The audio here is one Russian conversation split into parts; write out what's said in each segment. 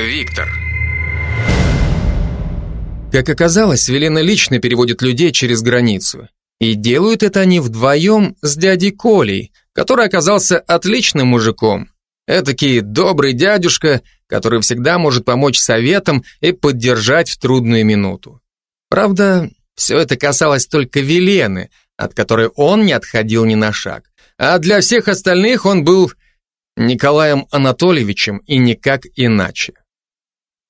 Виктор. Как оказалось, Велена лично переводит людей через границу. И делают это они вдвоем с дядей Колей, который оказался отличным мужиком. Этакий добрый дядюшка, который всегда может помочь советам и поддержать в трудную минуту. Правда, все это касалось только Велены, от которой он не отходил ни на шаг. А для всех остальных он был Николаем Анатольевичем и никак иначе.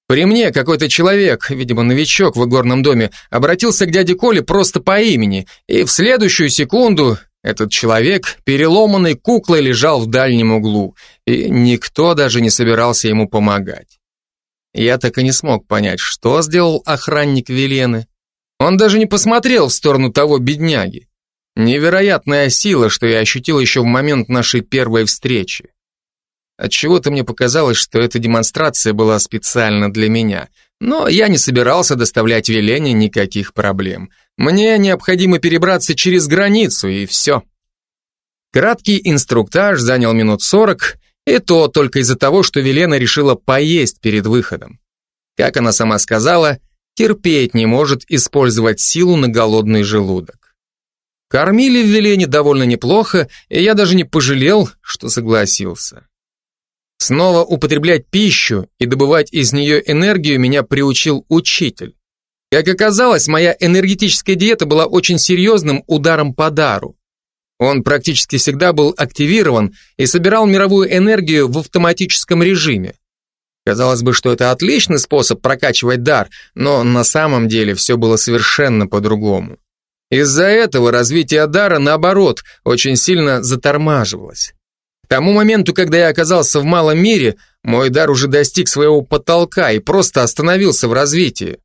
При мне какой-то человек, видимо, новичок в игорном доме, обратился к дяде Коле просто по имени, и в следующую секунду этот человек переломанной куклой лежал в дальнем углу, и никто даже не собирался ему помогать. Я так и не смог понять, что сделал охранник Велены. Он даже не посмотрел в сторону того бедняги. Невероятная сила, что я ощутил еще в момент нашей первой встречи. Отчего-то мне показалось, что эта демонстрация была специально для меня. Но я не собирался доставлять Велене никаких проблем. Мне необходимо перебраться через границу, и все. Краткий инструктаж занял минут сорок, и то только из-за того, что Велена решила поесть перед выходом. Как она сама сказала, терпеть не может использовать силу на голодный желудок. Кормили в Велене довольно неплохо, и я даже не пожалел, что согласился. Снова употреблять пищу и добывать из нее энергию меня приучил учитель. Как оказалось, моя энергетическая диета была очень серьезным ударом по дару. Он практически всегда был активирован и собирал мировую энергию в автоматическом режиме. Казалось бы, что это отличный способ прокачивать дар, но на самом деле все было совершенно по-другому. Из-за этого развитие дара, наоборот, очень сильно затормаживалось. К тому моменту, когда я оказался в малом мире, мой дар уже достиг своего потолка и просто остановился в развитии.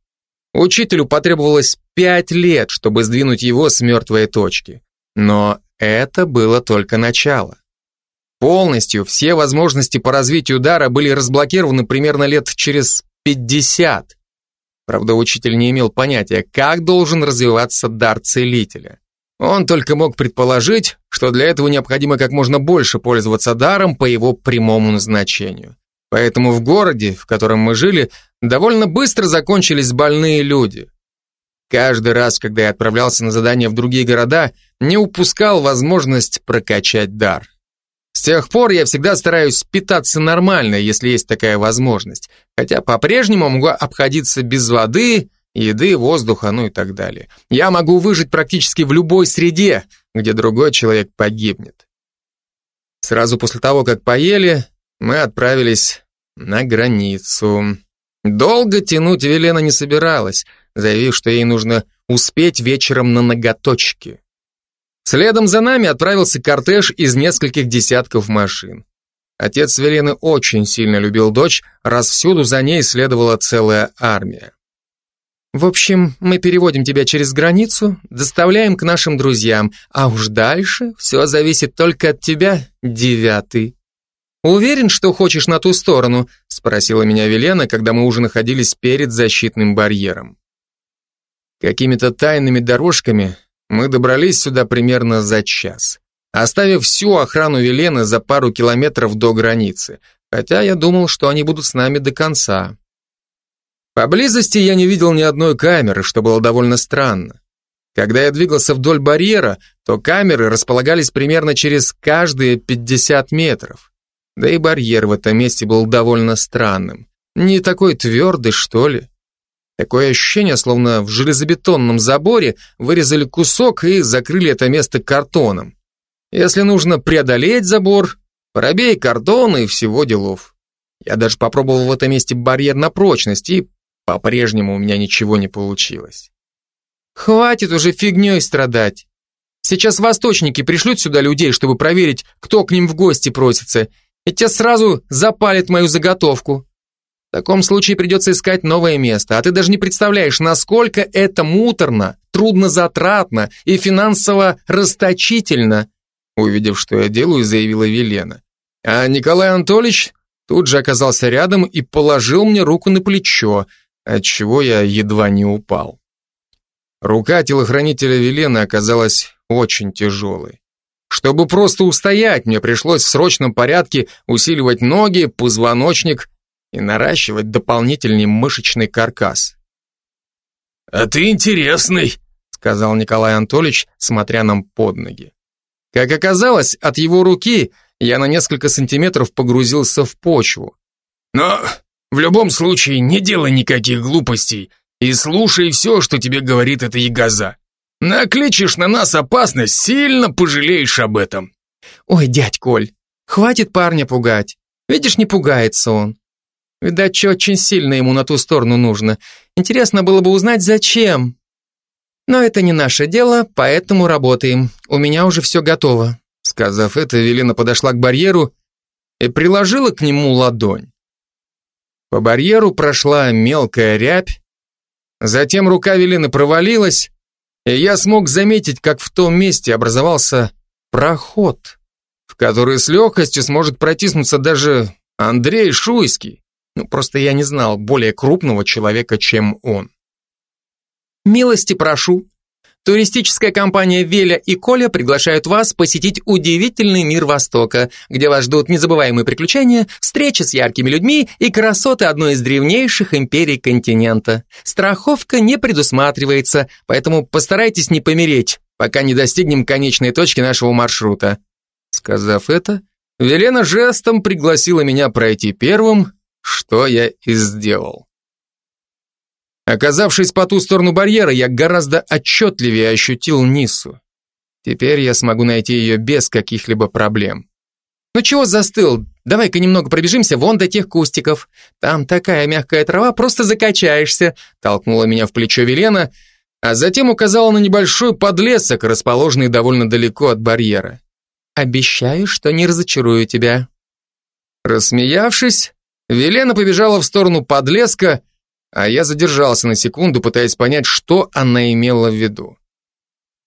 Учителю потребовалось пять лет, чтобы сдвинуть его с мертвой точки. Но это было только начало. Полностью все возможности по развитию дара были разблокированы примерно лет через 50. Правда, учитель не имел понятия, как должен развиваться дар целителя. Он только мог предположить, что для этого необходимо как можно больше пользоваться даром по его прямому назначению. Поэтому в городе, в котором мы жили, довольно быстро закончились больные люди. Каждый раз, когда я отправлялся на задание в другие города, не упускал возможность прокачать дар. С тех пор я всегда стараюсь питаться нормально, если есть такая возможность, хотя по-прежнему могу обходиться без воды еды, воздуха, ну и так далее. Я могу выжить практически в любой среде, где другой человек погибнет. Сразу после того, как поели, мы отправились на границу. Долго тянуть Велена не собиралась, заявив, что ей нужно успеть вечером на ноготочки. Следом за нами отправился кортеж из нескольких десятков машин. Отец Велены очень сильно любил дочь, раз всюду за ней следовала целая армия. В общем, мы переводим тебя через границу, доставляем к нашим друзьям, а уж дальше все зависит только от тебя, девятый. Уверен, что хочешь на ту сторону? Спросила меня Велена, когда мы уже находились перед защитным барьером. Какими-то тайными дорожками мы добрались сюда примерно за час, оставив всю охрану Велены за пару километров до границы, хотя я думал, что они будут с нами до конца. Поблизости я не видел ни одной камеры, что было довольно странно. Когда я двигался вдоль барьера, то камеры располагались примерно через каждые 50 метров. Да и барьер в этом месте был довольно странным. Не такой твердый, что ли. Такое ощущение, словно в железобетонном заборе вырезали кусок и закрыли это место картоном. Если нужно преодолеть забор, пробей картон и всего делов. Я даже попробовал в этом месте барьер на прочность и по-прежнему у меня ничего не получилось. Хватит уже фигней страдать. Сейчас восточники пришлют сюда людей, чтобы проверить, кто к ним в гости просится, и те сразу запалят мою заготовку. В таком случае придется искать новое место, а ты даже не представляешь, насколько это муторно, труднозатратно и финансово расточительно. Увидев, что я делаю, заявила Велена. А Николай Анатольевич тут же оказался рядом и положил мне руку на плечо, отчего я едва не упал. Рука телохранителя Велены оказалась очень тяжелой. Чтобы просто устоять, мне пришлось в срочном порядке усиливать ноги, позвоночник и наращивать дополнительный мышечный каркас. «А ты интересный», — сказал Николай Анатольевич, смотря нам под ноги. Как оказалось, от его руки я на несколько сантиметров погрузился в почву. «Но в любом случае не делай никаких глупостей и слушай все, что тебе говорит эта ягоза. Накличешь на нас опасность, сильно пожалеешь об этом». «Ой, дядь Коль, хватит парня пугать. Видишь, не пугается он. Видать, что очень сильно ему на ту сторону нужно. Интересно было бы узнать, зачем. Но это не наше дело, поэтому работаем. У меня уже все готово». Сказав это, Велина подошла к барьеру и приложила к нему ладонь. По барьеру прошла мелкая рябь, затем рука Велины провалилась, и я смог заметить, как в том месте образовался проход, в который с легкостью сможет протиснуться даже Андрей Шуйский. Ну, просто я не знал более крупного человека, чем он. «Милости прошу», Туристическая компания «Веля» и «Коля» приглашают вас посетить удивительный мир Востока, где вас ждут незабываемые приключения, встречи с яркими людьми и красоты одной из древнейших империй континента. Страховка не предусматривается, поэтому постарайтесь не помереть, пока не достигнем конечной точки нашего маршрута. Сказав это, Велена жестом пригласила меня пройти первым, что я и сделал. Оказавшись по ту сторону барьера, я гораздо отчетливее ощутил Нису. Теперь я смогу найти ее без каких-либо проблем. Ну чего застыл? Давай-ка немного пробежимся вон до тех кустиков. Там такая мягкая трава, просто закачаешься, толкнула меня в плечо Велена, а затем указала на небольшой подлесок, расположенный довольно далеко от барьера. Обещаю, что не разочарую тебя. Рассмеявшись, Велена побежала в сторону подлеска, а я задержался на секунду, пытаясь понять, что она имела в виду.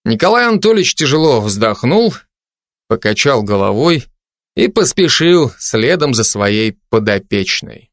Николай Анатольевич тяжело вздохнул, покачал головой и поспешил следом за своей подопечной.